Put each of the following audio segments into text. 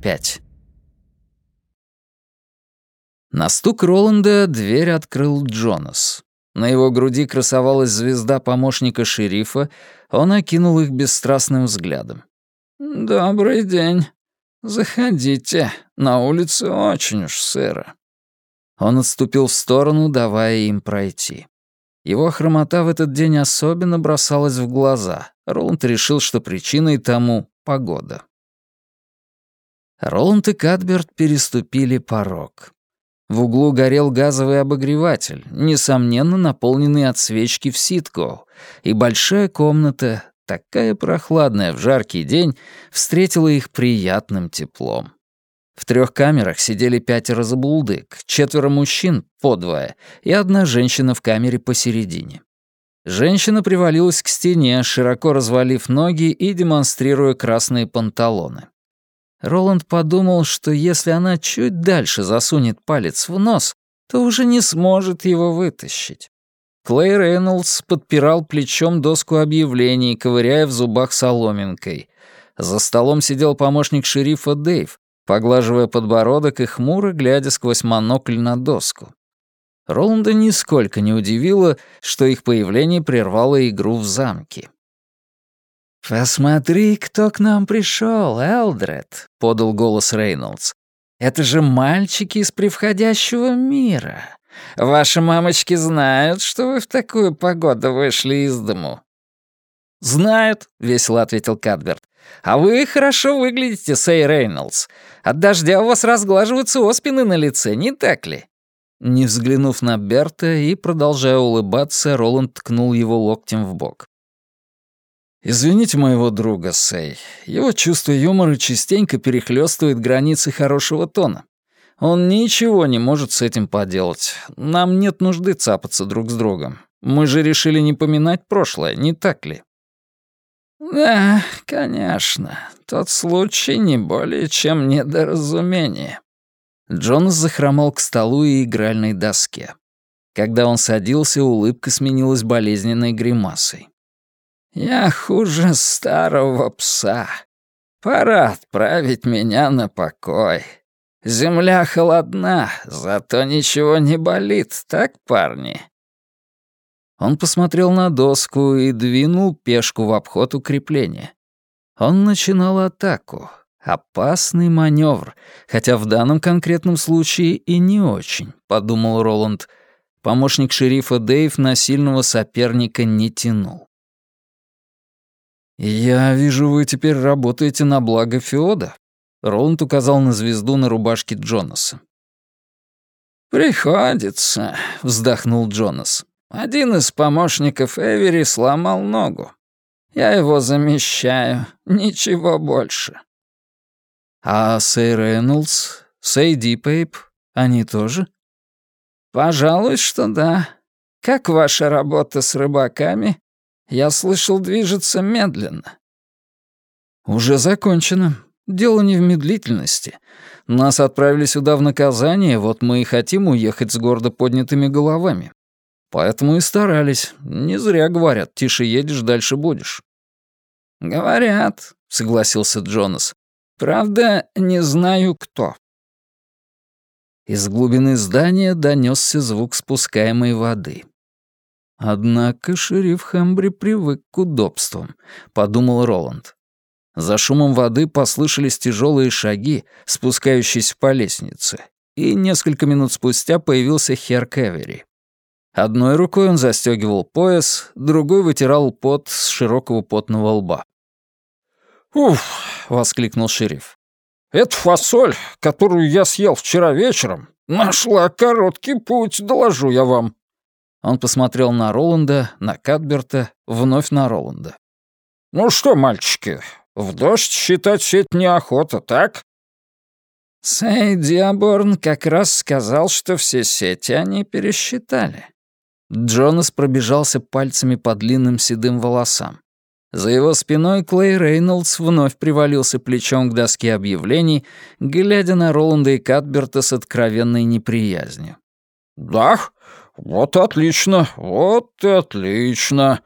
5 На стук Роланда дверь открыл Джонас. На его груди красовалась звезда помощника шерифа, он окинул их бесстрастным взглядом. «Добрый день. Заходите. На улице очень уж сыро». Он отступил в сторону, давая им пройти. Его хромота в этот день особенно бросалась в глаза. Роланд решил, что причиной тому — погода. Роланд и Кадберт переступили порог. В углу горел газовый обогреватель, несомненно наполненный от свечки в ситко, и большая комната, такая прохладная в жаркий день, встретила их приятным теплом. В трех камерах сидели пятеро забулдык, четверо мужчин, по двое, и одна женщина в камере посередине. Женщина привалилась к стене, широко развалив ноги и демонстрируя красные панталоны. Роланд подумал, что если она чуть дальше засунет палец в нос, то уже не сможет его вытащить. Клей Рейнольдс подпирал плечом доску объявлений, ковыряя в зубах соломинкой. За столом сидел помощник шерифа Дэйв, поглаживая подбородок и хмуро глядя сквозь монокль на доску. Роланда нисколько не удивило, что их появление прервало игру в замке. «Посмотри, кто к нам пришел, Элдред», — подал голос Рейнольдс. «Это же мальчики из превходящего мира. Ваши мамочки знают, что вы в такую погоду вышли из дому». «Знают», — весело ответил Кадберт. «А вы хорошо выглядите, Сэй Рейнольдс. От дождя у вас разглаживаются оспины на лице, не так ли?» Не взглянув на Берта и продолжая улыбаться, Роланд ткнул его локтем в бок. «Извините моего друга, Сэй. Его чувство юмора частенько перехлёстывает границы хорошего тона. Он ничего не может с этим поделать. Нам нет нужды цапаться друг с другом. Мы же решили не поминать прошлое, не так ли?» «Да, конечно. Тот случай не более чем недоразумение». Джонас захромал к столу и игральной доске. Когда он садился, улыбка сменилась болезненной гримасой. Я хуже старого пса. Пора отправить меня на покой. Земля холодна, зато ничего не болит, так, парни?» Он посмотрел на доску и двинул пешку в обход укрепления. Он начинал атаку. Опасный маневр, хотя в данном конкретном случае и не очень, подумал Роланд. Помощник шерифа Дэйв на сильного соперника не тянул. «Я вижу, вы теперь работаете на благо Феода», — Роланд указал на звезду на рубашке Джонаса. «Приходится», — вздохнул Джонас. «Один из помощников Эвери сломал ногу. Я его замещаю, ничего больше». «А Сэй Рейнольдс, Сэй Дипейп, они тоже?» «Пожалуй, что да. Как ваша работа с рыбаками?» Я слышал, движется медленно». «Уже закончено. Дело не в медлительности. Нас отправили сюда в наказание, вот мы и хотим уехать с гордо поднятыми головами. Поэтому и старались. Не зря говорят, тише едешь, дальше будешь». «Говорят», — согласился Джонас. «Правда, не знаю кто». Из глубины здания донесся звук спускаемой воды. Однако шериф Хэмбри привык к удобствам, подумал Роланд. За шумом воды послышались тяжелые шаги, спускающиеся по лестнице, и несколько минут спустя появился Хер Кевери. Одной рукой он застегивал пояс, другой вытирал пот с широкого потного лба. «Уф!» — воскликнул шериф. «Эта фасоль, которую я съел вчера вечером, нашла короткий путь, доложу я вам». Он посмотрел на Роланда, на Кадберта, вновь на Роланда. «Ну что, мальчики, в дождь считать сеть неохота, так?» Сэй Диаборн как раз сказал, что все сети они пересчитали. Джонас пробежался пальцами по длинным седым волосам. За его спиной Клей Рейнольдс вновь привалился плечом к доске объявлений, глядя на Роланда и Кадберта с откровенной неприязнью. «Да, «Вот отлично, вот отлично.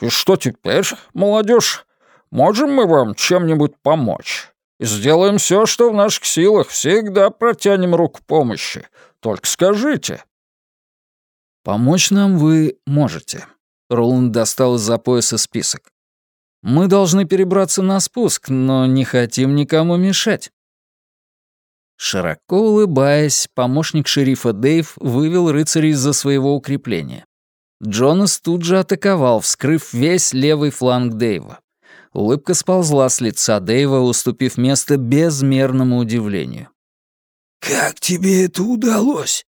И что теперь, молодежь? Можем мы вам чем-нибудь помочь? Сделаем все, что в наших силах. Всегда протянем руку помощи. Только скажите». «Помочь нам вы можете». Роланд достал из-за пояса список. «Мы должны перебраться на спуск, но не хотим никому мешать». Широко улыбаясь, помощник шерифа Дэйв вывел рыцарей из-за своего укрепления. Джонас тут же атаковал, вскрыв весь левый фланг Дэйва. Улыбка сползла с лица Дэйва, уступив место безмерному удивлению. «Как тебе это удалось?»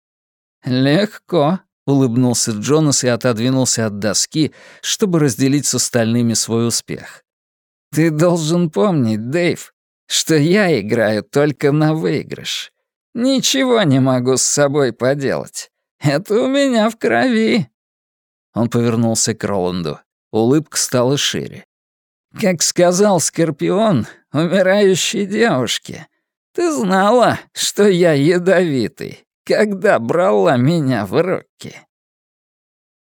«Легко», — улыбнулся Джонас и отодвинулся от доски, чтобы разделить с остальными свой успех. «Ты должен помнить, Дэйв, что я играю только на выигрыш. Ничего не могу с собой поделать. Это у меня в крови». Он повернулся к Роланду. Улыбка стала шире. «Как сказал Скорпион, умирающей девушке, ты знала, что я ядовитый, когда брала меня в руки?»